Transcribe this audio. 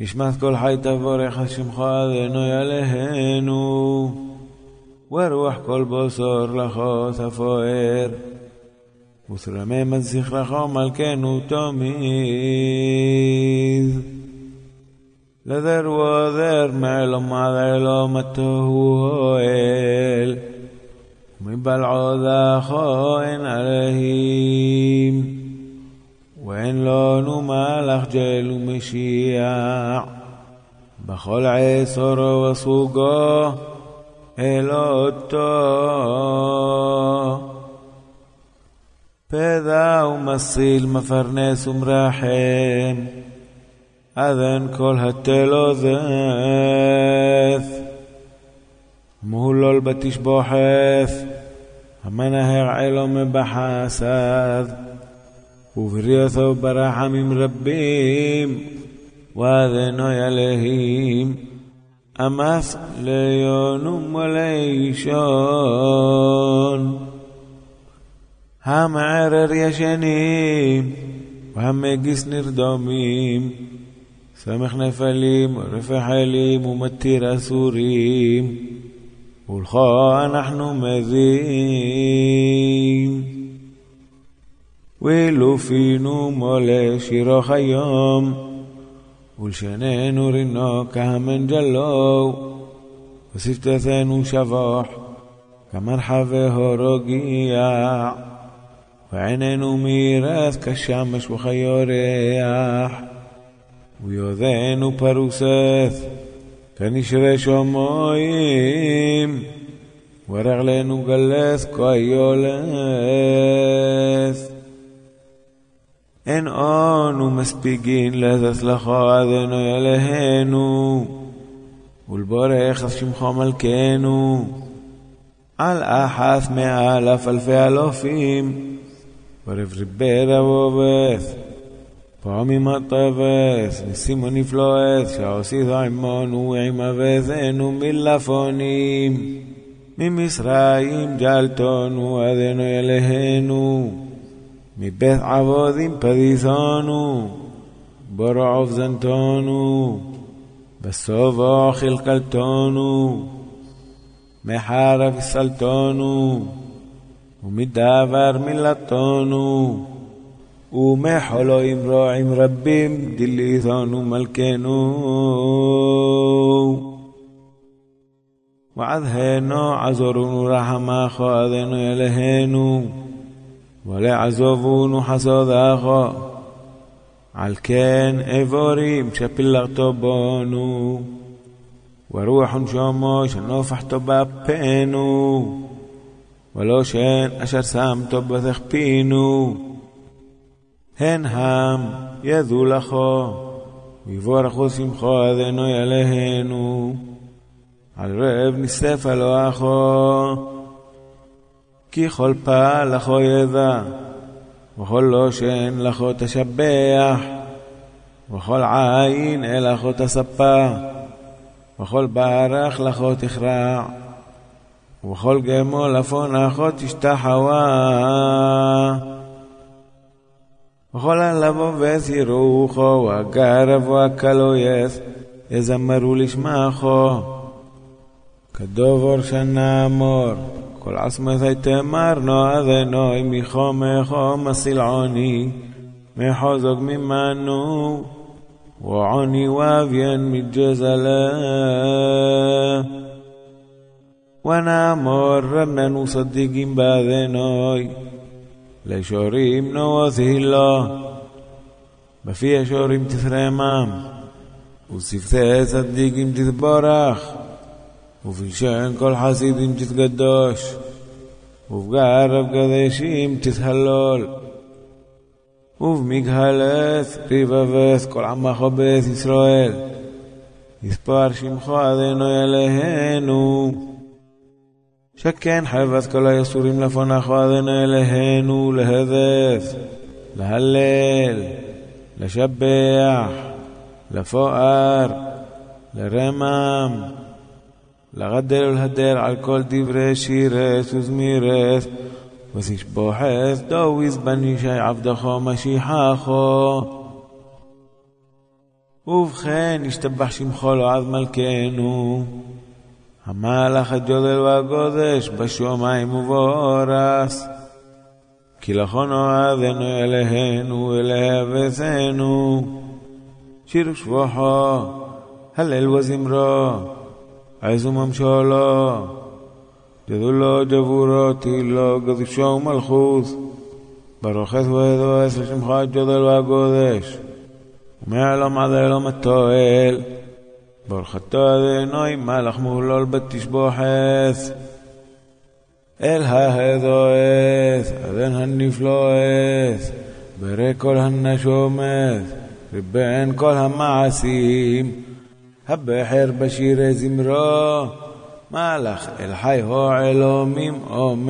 נשמת כל חי תבורך על שמך אדוני עלינו, ורוח כל בוסור לכו תפואר, ותרמם את זכרך מלכנו תמיד. לדר ודר מעלום עד עלום התוהו אוהל, מבלעודך אין עליהם. ואין לנו מלאך ג'ל ומשיח, בכל עשורו וסוגו אל אותו. פדע ומסיל, מפרנס ומרחם, אדן כל התלוזת, מהולול בתשבוחת, המנהר وفريثوا برحم ربهم واذنوا يلهيم أماس ليونم وليشون. هم عرر يشنيم وهم قس نردوميم. سمح نفليم ورفع حليم ومتير أسوريم. والخاء نحن مذيم ולופינו מולה שירו היום, ולשננו רינו כהמנג'לו, ושפתתנו שבוח, כמרחבי הורוגיע, ועינינו מירס כשמש וכיורח, ויודענו פרוסת, כנשרי שומעים, ורגלנו גלס כיולס. אין אנו מספיגין לתצלחו אדוני אלוהינו, ולבורך על שמך מלכנו, על אחת מאלף אלפי אלופים, ורב ריבי רבובס, פעמים הטבס, ניסים ונפלואס, שעושיתו עמנו ועם אבזנו מלפונים, ממצרים ג'לתנו אדוני אלוהינו, מבית עבודים פדיסונו, ברעוב זנתונו, בסובו חלקלתונו, מחרב סלתונו, ומדבר מלתונו, ומחולו אמרועים רבים דליתונו מלכנו. ועדהנו עזורונו רחמך אדנו אלוהינו, ולעזובונו חסודך. על כן אבורים שפילרתו בונו, ורוח נשומו שנופחתו באפינו, ולא שן אשר שמתו בתכפינו. הן הם ידעו לכו, ויבורכו שמחו אדנו אלוהינו. על רב ניסף אלוהכו, כי כל פעל לכו ידע, וכל לושן לכו תשבח, וכל עין אל לכו תספע, וכל ברך לכו תכרע, וכל גמול אפון לכו תשתחווה. וכל הלבו וסירוחו, והגרב והקלויס, יזמרו לשמחו. כדובור שנאמור, כל עצמתי תמרנו אדנוי מחומכו מסילעוני, מחוזק ממנו, ועוני ואביין מג'זלה. ונאמור רננו צדיקים באדנוי, לשורים נעוזי לו, בפי השורים תתרמם, ושפתי צדיקים תתבורך. ובלשון כל חסידים תתקדוש, ובגרב קדשים תתהלול, ובמגהלת ריבבס כל עמך בית ישראל, יספר שמך אדנו אלוהינו. שכן חבס כל היסורים לפונך אדנו אלוהינו, להדף, להלל, לשבח, לפואר, לרמם, לגדל ולהדר על כל דברי שירס וזמירס, ותשבוחס דוויז בן ישי עבדך משיחך. ובכן, ישתבח שמחו לעד מלכנו. המלאך הג'ודל והגודש בשומיים ובאורס. כי לכון אוהדנו אליהנו ולהבסנו. שיר שבוחו, הלל וזמרו, עזו ממשולו. גדולו ג'בורותי לו גדושו ומלכות. ברוכת ואדועס לשמך הג'ודל והגודש. ומעלום עד אלום התועל. ברכתו אדינוי מלאך מולול בתשבוחת. אל ההדועס, אדן הנפלועס, ברי כל הנשומת, ובין כל המעשים, הבחר בשירי זמרו, מלאך אל חי הו אלומים, אמן.